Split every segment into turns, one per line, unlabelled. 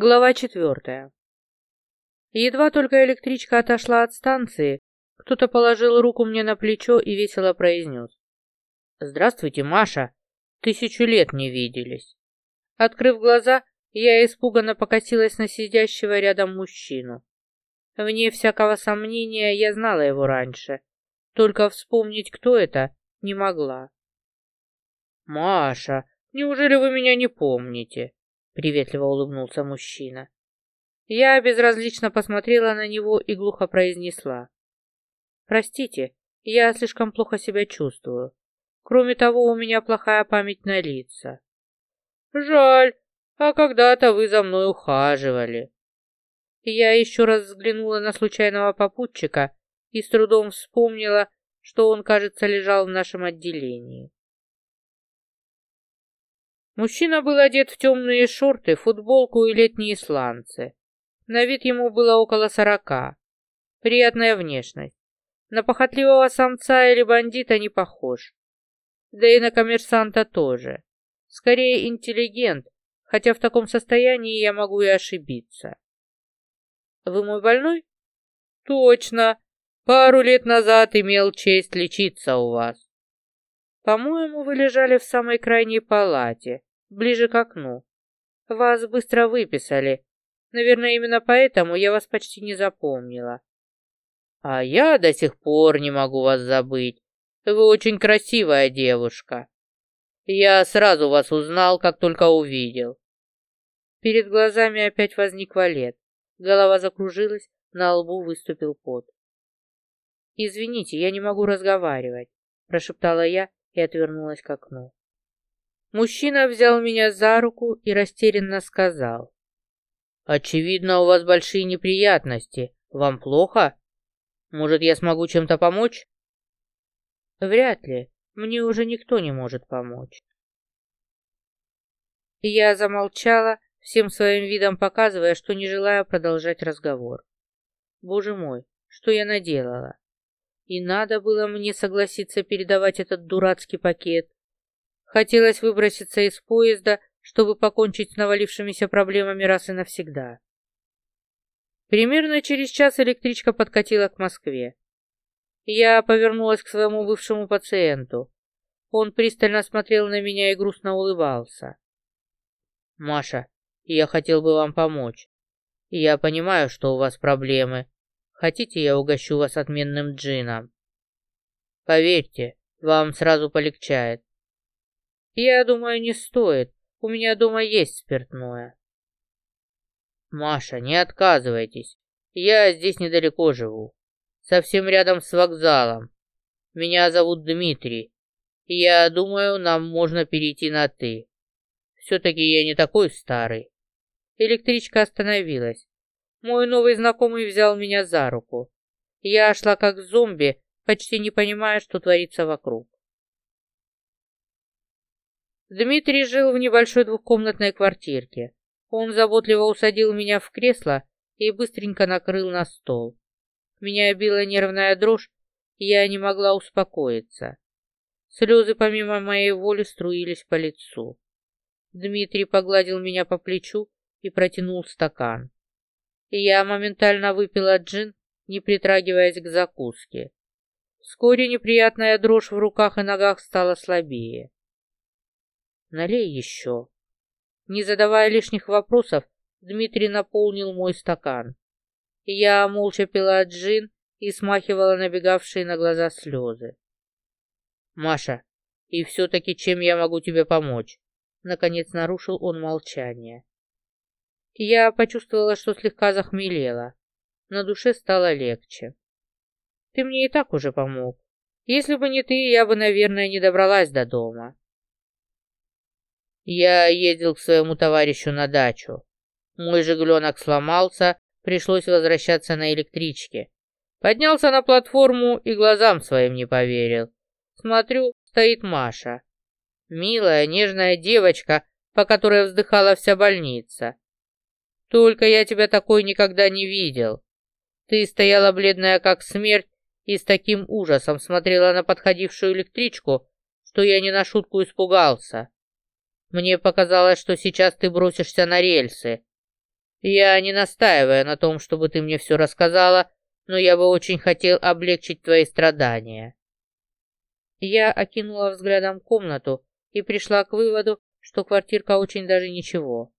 Глава четвертая. Едва только электричка отошла от станции, кто-то положил руку мне на плечо и весело произнес. «Здравствуйте, Маша! Тысячу лет не виделись!» Открыв глаза, я испуганно покосилась на сидящего рядом мужчину. Вне всякого сомнения, я знала его раньше, только вспомнить, кто это, не могла. «Маша, неужели вы меня не помните?» Приветливо улыбнулся мужчина. Я безразлично посмотрела на него и глухо произнесла. «Простите, я слишком плохо себя чувствую. Кроме того, у меня плохая память на лица». «Жаль, а когда-то вы за мной ухаживали». Я еще раз взглянула на случайного попутчика и с трудом вспомнила, что он, кажется, лежал в нашем отделении. Мужчина был одет в темные шорты, футболку и летние сланцы. На вид ему было около сорока. Приятная внешность. На похотливого самца или бандита не похож. Да и на коммерсанта тоже. Скорее интеллигент, хотя в таком состоянии я могу и ошибиться. Вы мой больной? Точно. Пару лет назад имел честь лечиться у вас. По-моему, вы лежали в самой крайней палате ближе к окну. Вас быстро выписали. Наверное, именно поэтому я вас почти не запомнила. А я до сих пор не могу вас забыть. Вы очень красивая девушка. Я сразу вас узнал, как только увидел. Перед глазами опять возник валет. Голова закружилась, на лбу выступил пот. «Извините, я не могу разговаривать», – прошептала я и отвернулась к окну. Мужчина взял меня за руку и растерянно сказал. «Очевидно, у вас большие неприятности. Вам плохо? Может, я смогу чем-то помочь?» «Вряд ли. Мне уже никто не может помочь». Я замолчала, всем своим видом показывая, что не желаю продолжать разговор. Боже мой, что я наделала? И надо было мне согласиться передавать этот дурацкий пакет. Хотелось выброситься из поезда, чтобы покончить с навалившимися проблемами раз и навсегда. Примерно через час электричка подкатила к Москве. Я повернулась к своему бывшему пациенту. Он пристально смотрел на меня и грустно улыбался. «Маша, я хотел бы вам помочь. Я понимаю, что у вас проблемы. Хотите, я угощу вас отменным джином? Поверьте, вам сразу полегчает. Я думаю, не стоит. У меня дома есть спиртное. Маша, не отказывайтесь. Я здесь недалеко живу. Совсем рядом с вокзалом. Меня зовут Дмитрий. Я думаю, нам можно перейти на «ты». Все-таки я не такой старый. Электричка остановилась. Мой новый знакомый взял меня за руку. Я шла как зомби, почти не понимая, что творится вокруг. Дмитрий жил в небольшой двухкомнатной квартирке. Он заботливо усадил меня в кресло и быстренько накрыл на стол. Меня била нервная дрожь, и я не могла успокоиться. Слезы помимо моей воли струились по лицу. Дмитрий погладил меня по плечу и протянул стакан. Я моментально выпила джин, не притрагиваясь к закуске. Вскоре неприятная дрожь в руках и ногах стала слабее. Налей еще. Не задавая лишних вопросов, Дмитрий наполнил мой стакан. Я молча пила джин и смахивала набегавшие на глаза слезы. «Маша, и все-таки чем я могу тебе помочь?» Наконец нарушил он молчание. Я почувствовала, что слегка захмелела. На душе стало легче. «Ты мне и так уже помог. Если бы не ты, я бы, наверное, не добралась до дома. Я ездил к своему товарищу на дачу. Мой жигленок сломался, пришлось возвращаться на электричке. Поднялся на платформу и глазам своим не поверил. Смотрю, стоит Маша. Милая, нежная девочка, по которой вздыхала вся больница. Только я тебя такой никогда не видел. Ты стояла бледная как смерть и с таким ужасом смотрела на подходившую электричку, что я не на шутку испугался. Мне показалось, что сейчас ты бросишься на рельсы. Я не настаиваю на том, чтобы ты мне все рассказала, но я бы очень хотел облегчить твои страдания. Я окинула взглядом комнату и пришла к выводу, что квартирка очень даже ничего.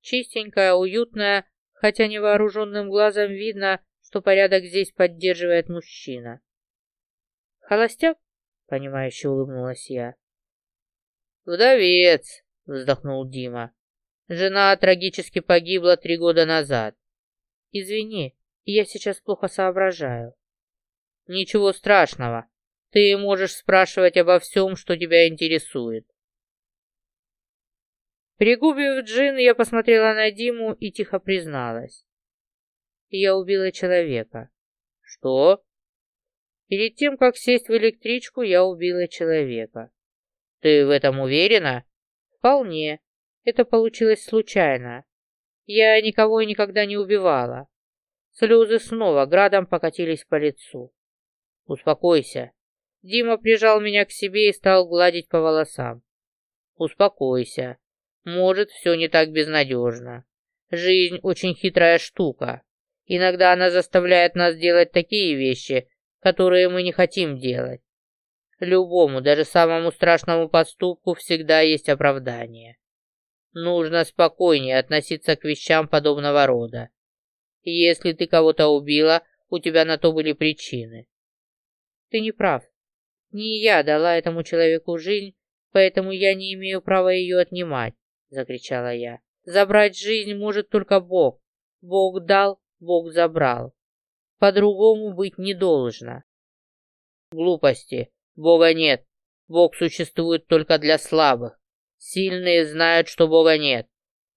Чистенькая, уютная, хотя невооруженным глазом видно, что порядок здесь поддерживает мужчина. «Холостяк?» — понимающе улыбнулась я. «Вдовец!» — вздохнул Дима. «Жена трагически погибла три года назад. Извини, я сейчас плохо соображаю». «Ничего страшного. Ты можешь спрашивать обо всем, что тебя интересует». Пригубив джин, я посмотрела на Диму и тихо призналась. Я убила человека. Что? Перед тем, как сесть в электричку, я убила человека. Ты в этом уверена? Вполне. Это получилось случайно. Я никого и никогда не убивала. Слезы снова градом покатились по лицу. Успокойся. Дима прижал меня к себе и стал гладить по волосам. Успокойся. Может, все не так безнадежно. Жизнь очень хитрая штука. Иногда она заставляет нас делать такие вещи, которые мы не хотим делать. Любому, даже самому страшному поступку всегда есть оправдание. Нужно спокойнее относиться к вещам подобного рода. Если ты кого-то убила, у тебя на то были причины. Ты не прав. Не я дала этому человеку жизнь, поэтому я не имею права ее отнимать закричала я. Забрать жизнь может только Бог. Бог дал, Бог забрал. По-другому быть не должно. Глупости. Бога нет. Бог существует только для слабых. Сильные знают, что Бога нет.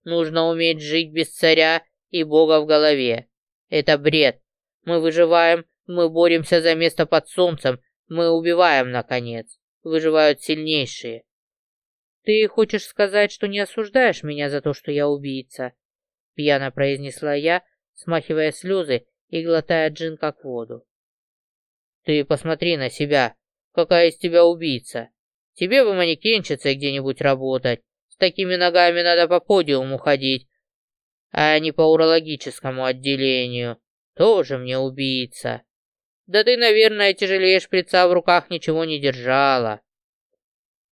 Нужно уметь жить без царя и Бога в голове. Это бред. Мы выживаем, мы боремся за место под солнцем, мы убиваем, наконец. Выживают сильнейшие. «Ты хочешь сказать, что не осуждаешь меня за то, что я убийца?» Пьяно произнесла я, смахивая слезы и глотая джин как воду. «Ты посмотри на себя. Какая из тебя убийца? Тебе бы манекенщицей где-нибудь работать. С такими ногами надо по подиуму ходить, а не по урологическому отделению. Тоже мне убийца. Да ты, наверное, тяжелее шприца в руках ничего не держала.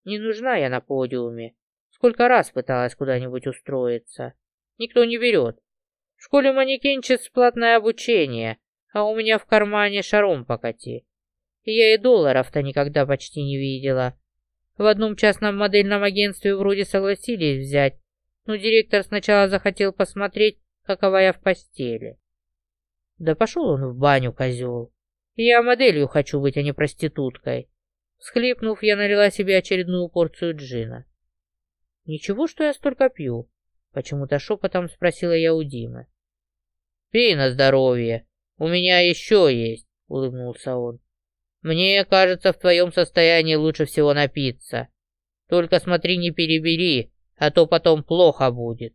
Не нужна я на подиуме. Сколько раз пыталась куда-нибудь устроиться. Никто не берет. В школе манекенщиц платное обучение, а у меня в кармане шаром покати. Я и долларов-то никогда почти не видела. В одном частном модельном агентстве вроде согласились взять, но директор сначала захотел посмотреть, какова я в постели. Да пошел он в баню, козел. Я моделью хочу быть, а не проституткой. Схлипнув, я налила себе очередную порцию джина. «Ничего, что я столько пью?» Почему-то шепотом спросила я у Димы. «Пей на здоровье. У меня еще есть», — улыбнулся он. «Мне кажется, в твоем состоянии лучше всего напиться. Только смотри, не перебери, а то потом плохо будет».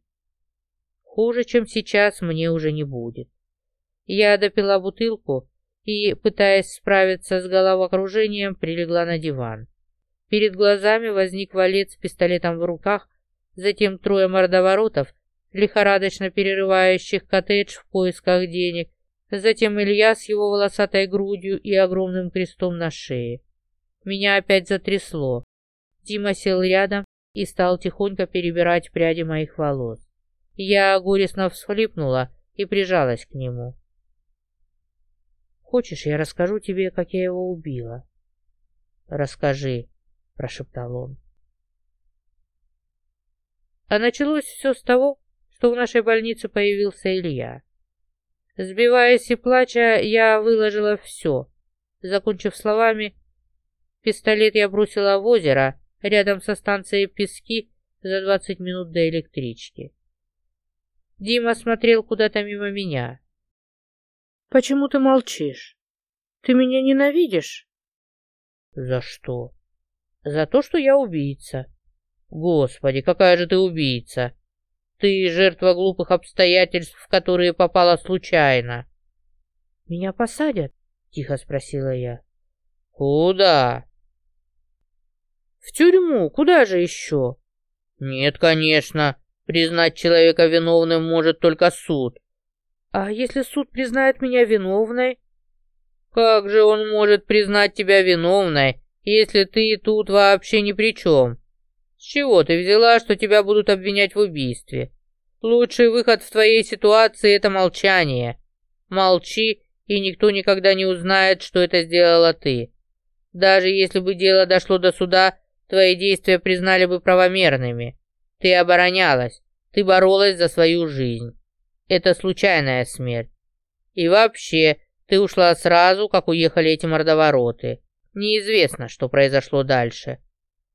Хуже, чем сейчас, мне уже не будет. Я допила бутылку и, пытаясь справиться с головокружением, прилегла на диван. Перед глазами возник валет с пистолетом в руках, затем трое мордоворотов, лихорадочно перерывающих коттедж в поисках денег, затем Илья с его волосатой грудью и огромным крестом на шее. Меня опять затрясло. Дима сел рядом и стал тихонько перебирать пряди моих волос. Я горестно всхлипнула и прижалась к нему. Хочешь, я расскажу тебе, как я его убила?» «Расскажи», — прошептал он. А началось все с того, что в нашей больнице появился Илья. Сбиваясь и плача, я выложила все. Закончив словами, пистолет я бросила в озеро рядом со станцией Пески за двадцать минут до электрички. Дима смотрел куда-то мимо меня. Почему ты молчишь? Ты меня ненавидишь? За что? За то, что я убийца. Господи, какая же ты убийца! Ты жертва глупых обстоятельств, в которые попала случайно. Меня посадят? Тихо спросила я. Куда? В тюрьму, куда же еще? Нет, конечно. Признать человека виновным может только суд. А если суд признает меня виновной? Как же он может признать тебя виновной, если ты тут вообще ни при чем? С чего ты взяла, что тебя будут обвинять в убийстве? Лучший выход в твоей ситуации — это молчание. Молчи, и никто никогда не узнает, что это сделала ты. Даже если бы дело дошло до суда, твои действия признали бы правомерными. Ты оборонялась, ты боролась за свою жизнь. Это случайная смерть. И вообще, ты ушла сразу, как уехали эти мордовороты. Неизвестно, что произошло дальше.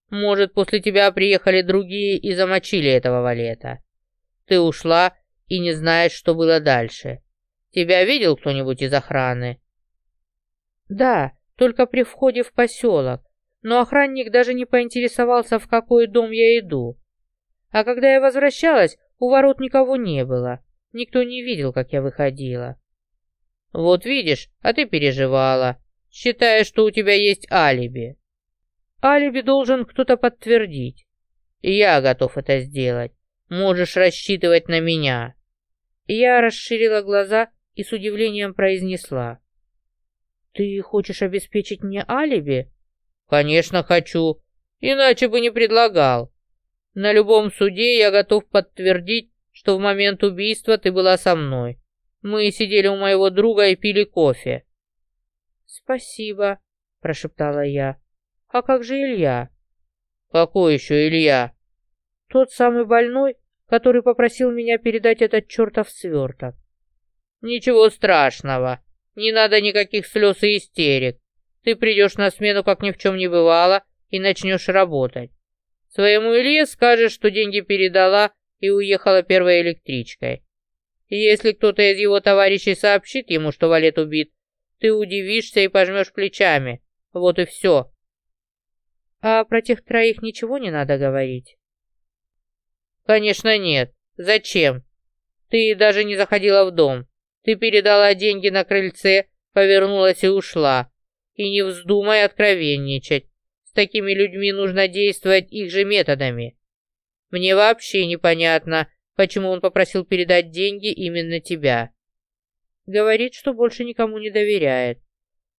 Может, после тебя приехали другие и замочили этого валета. Ты ушла и не знаешь, что было дальше. Тебя видел кто-нибудь из охраны? Да, только при входе в поселок. Но охранник даже не поинтересовался, в какой дом я иду. А когда я возвращалась, у ворот никого не было. Никто не видел, как я выходила. Вот видишь, а ты переживала, считая, что у тебя есть алиби. Алиби должен кто-то подтвердить. Я готов это сделать. Можешь рассчитывать на меня. Я расширила глаза и с удивлением произнесла. «Ты хочешь обеспечить мне алиби?» «Конечно хочу, иначе бы не предлагал. На любом суде я готов подтвердить, что в момент убийства ты была со мной. Мы сидели у моего друга и пили кофе». «Спасибо», — прошептала я. «А как же Илья?» «Какой еще Илья?» «Тот самый больной, который попросил меня передать этот чертов сверток». «Ничего страшного. Не надо никаких слез и истерик. Ты придешь на смену, как ни в чем не бывало, и начнешь работать. Своему Илье скажешь, что деньги передала и уехала первой электричкой. И если кто-то из его товарищей сообщит ему, что Валет убит, ты удивишься и пожмешь плечами. Вот и все. А про тех троих ничего не надо говорить? Конечно нет. Зачем? Ты даже не заходила в дом. Ты передала деньги на крыльце, повернулась и ушла. И не вздумай откровенничать. С такими людьми нужно действовать их же методами. Мне вообще непонятно, почему он попросил передать деньги именно тебя. Говорит, что больше никому не доверяет.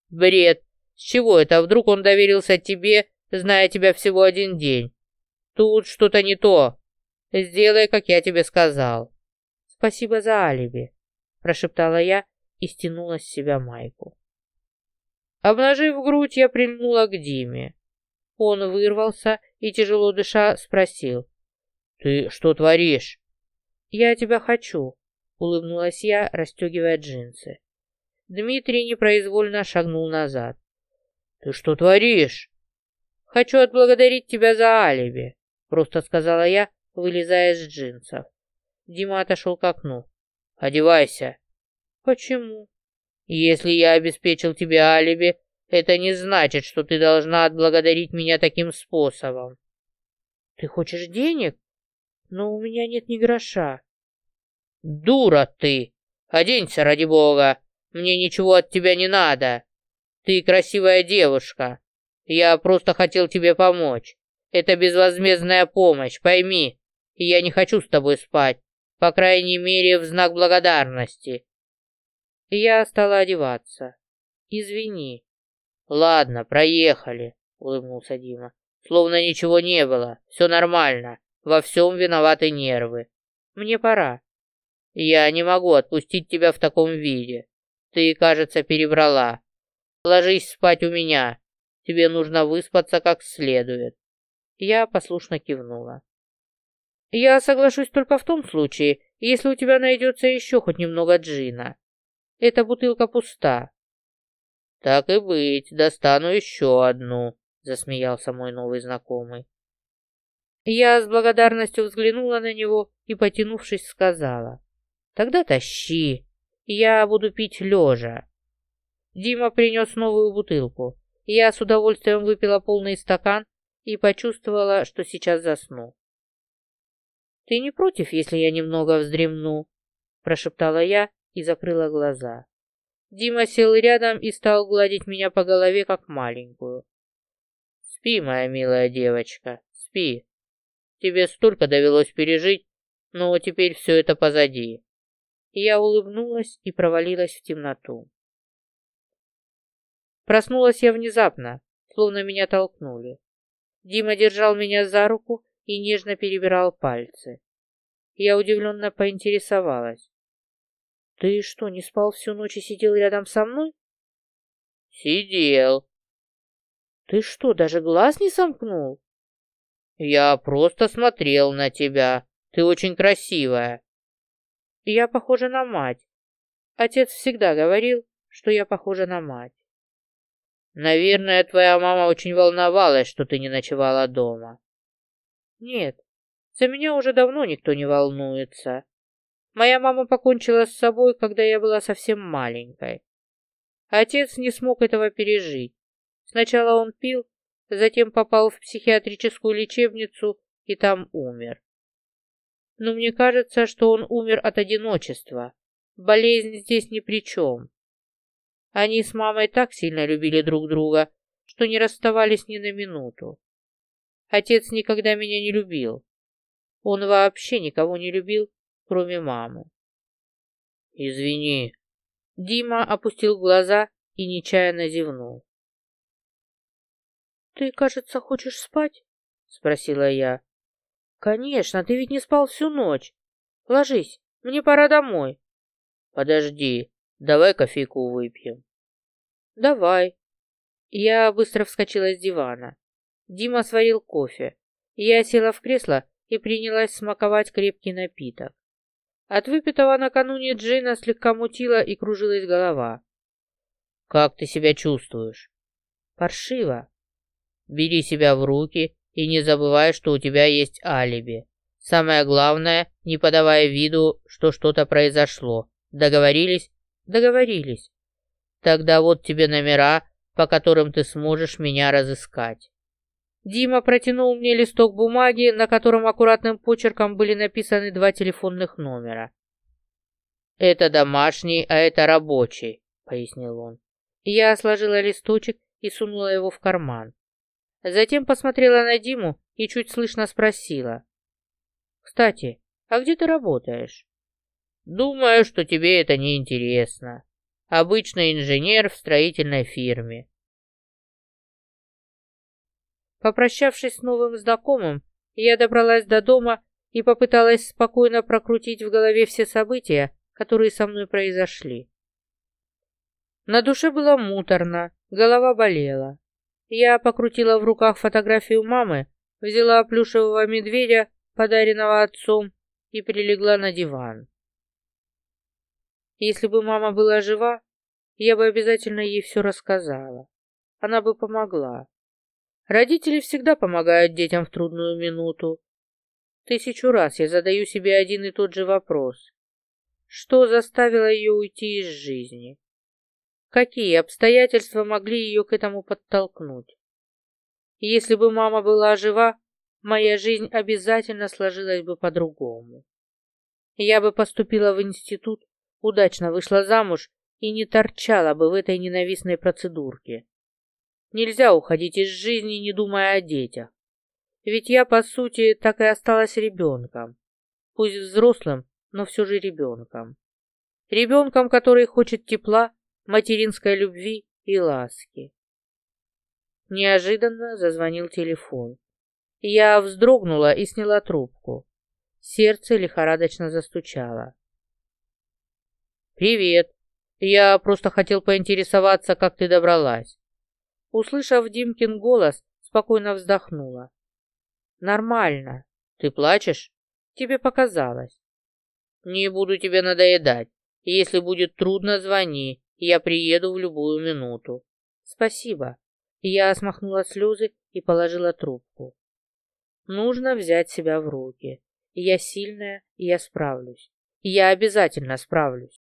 Бред. С чего это? Вдруг он доверился тебе, зная тебя всего один день? Тут что-то не то. Сделай, как я тебе сказал. Спасибо за алиби прошептала я и стянула с себя майку. Обнажив грудь, я прильнула к Диме. Он вырвался и, тяжело дыша, спросил. «Ты что творишь?» «Я тебя хочу», — улыбнулась я, расстегивая джинсы. Дмитрий непроизвольно шагнул назад. «Ты что творишь?» «Хочу отблагодарить тебя за алиби», — просто сказала я, вылезая из джинсов. Дима отошел к окну. Одевайся. Почему? Если я обеспечил тебе алиби, это не значит, что ты должна отблагодарить меня таким способом. Ты хочешь денег? Но у меня нет ни гроша. Дура ты! Оденься, ради бога! Мне ничего от тебя не надо. Ты красивая девушка. Я просто хотел тебе помочь. Это безвозмездная помощь, пойми. Я не хочу с тобой спать. По крайней мере, в знак благодарности. Я стала одеваться. Извини. Ладно, проехали, улыбнулся Дима. Словно ничего не было. Все нормально. Во всем виноваты нервы. Мне пора. Я не могу отпустить тебя в таком виде. Ты, кажется, перебрала. Ложись спать у меня. Тебе нужно выспаться как следует. Я послушно кивнула. Я соглашусь только в том случае, если у тебя найдется еще хоть немного джина. Эта бутылка пуста. Так и быть, достану еще одну, засмеялся мой новый знакомый. Я с благодарностью взглянула на него и, потянувшись, сказала. Тогда тащи, я буду пить лежа. Дима принес новую бутылку. Я с удовольствием выпила полный стакан и почувствовала, что сейчас засну. «Ты не против, если я немного вздремну?» Прошептала я и закрыла глаза. Дима сел рядом и стал гладить меня по голове, как маленькую. «Спи, моя милая девочка, спи. Тебе столько довелось пережить, Но теперь все это позади. Я улыбнулась и провалилась в темноту. Проснулась я внезапно, словно меня толкнули. Дима держал меня за руку и нежно перебирал пальцы. Я удивленно поинтересовалась. «Ты что, не спал всю ночь и сидел рядом со мной?»
«Сидел».
«Ты что, даже глаз не сомкнул?»
«Я просто смотрел на тебя. Ты очень красивая».
«Я похожа на мать. Отец всегда говорил, что я похожа на мать».
«Наверное, твоя мама очень волновалась, что ты не ночевала дома».
«Нет, за меня уже давно никто не волнуется. Моя мама покончила с собой, когда я была совсем маленькой. Отец не смог этого пережить. Сначала он пил, затем попал в психиатрическую лечебницу и там умер. Но мне кажется, что он умер от одиночества. Болезнь здесь ни при чем. Они с мамой так сильно любили друг друга, что не расставались ни на минуту. Отец никогда меня не любил. Он вообще никого не любил, кроме мамы.
«Извини».
Дима опустил глаза и нечаянно зевнул. «Ты, кажется, хочешь спать?» — спросила я. «Конечно, ты ведь не спал всю ночь. Ложись, мне пора домой».
«Подожди, давай кофейку выпьем».
«Давай». Я быстро вскочила с дивана. Дима сварил кофе. Я села в кресло и принялась смаковать крепкий напиток. От выпитого накануне Джина слегка мутила и кружилась голова.
«Как ты себя чувствуешь?»
«Паршиво».
«Бери себя в руки и не забывай, что у тебя есть алиби. Самое главное, не подавая виду, что что-то произошло. Договорились?»
«Договорились».
«Тогда вот тебе номера, по которым ты сможешь меня разыскать».
Дима протянул мне листок бумаги, на котором аккуратным почерком были написаны два телефонных номера.
«Это домашний, а это рабочий», — пояснил он.
Я сложила листочек и сунула его в карман. Затем посмотрела на Диму и чуть слышно спросила. «Кстати, а где ты работаешь?»
«Думаю, что тебе это не интересно. Обычный инженер в строительной фирме.
Попрощавшись с новым знакомым, я добралась до дома и попыталась спокойно прокрутить в голове все события, которые со мной произошли. На душе было муторно, голова болела. Я покрутила в руках фотографию мамы, взяла плюшевого медведя, подаренного отцом, и прилегла на диван. Если бы мама была жива, я бы обязательно ей все рассказала. Она бы помогла. Родители всегда помогают детям в трудную минуту. Тысячу раз я задаю себе один и тот же вопрос. Что заставило ее уйти из жизни? Какие обстоятельства могли ее к этому подтолкнуть? Если бы мама была жива, моя жизнь обязательно сложилась бы по-другому. Я бы поступила в институт, удачно вышла замуж и не торчала бы в этой ненавистной процедурке. Нельзя уходить из жизни, не думая о детях. Ведь я, по сути, так и осталась ребенком. Пусть взрослым, но все же ребенком. Ребенком, который хочет тепла, материнской любви и ласки. Неожиданно зазвонил телефон. Я вздрогнула и сняла трубку. Сердце лихорадочно застучало.
«Привет. Я просто хотел поинтересоваться, как ты добралась.
Услышав Димкин голос, спокойно вздохнула. «Нормально.
Ты плачешь?»
«Тебе показалось».
«Не буду тебе надоедать. Если будет трудно, звони. Я приеду в любую минуту».
«Спасибо». Я смахнула слезы и положила трубку. Нужно взять себя в руки. Я сильная, и я справлюсь. Я обязательно справлюсь.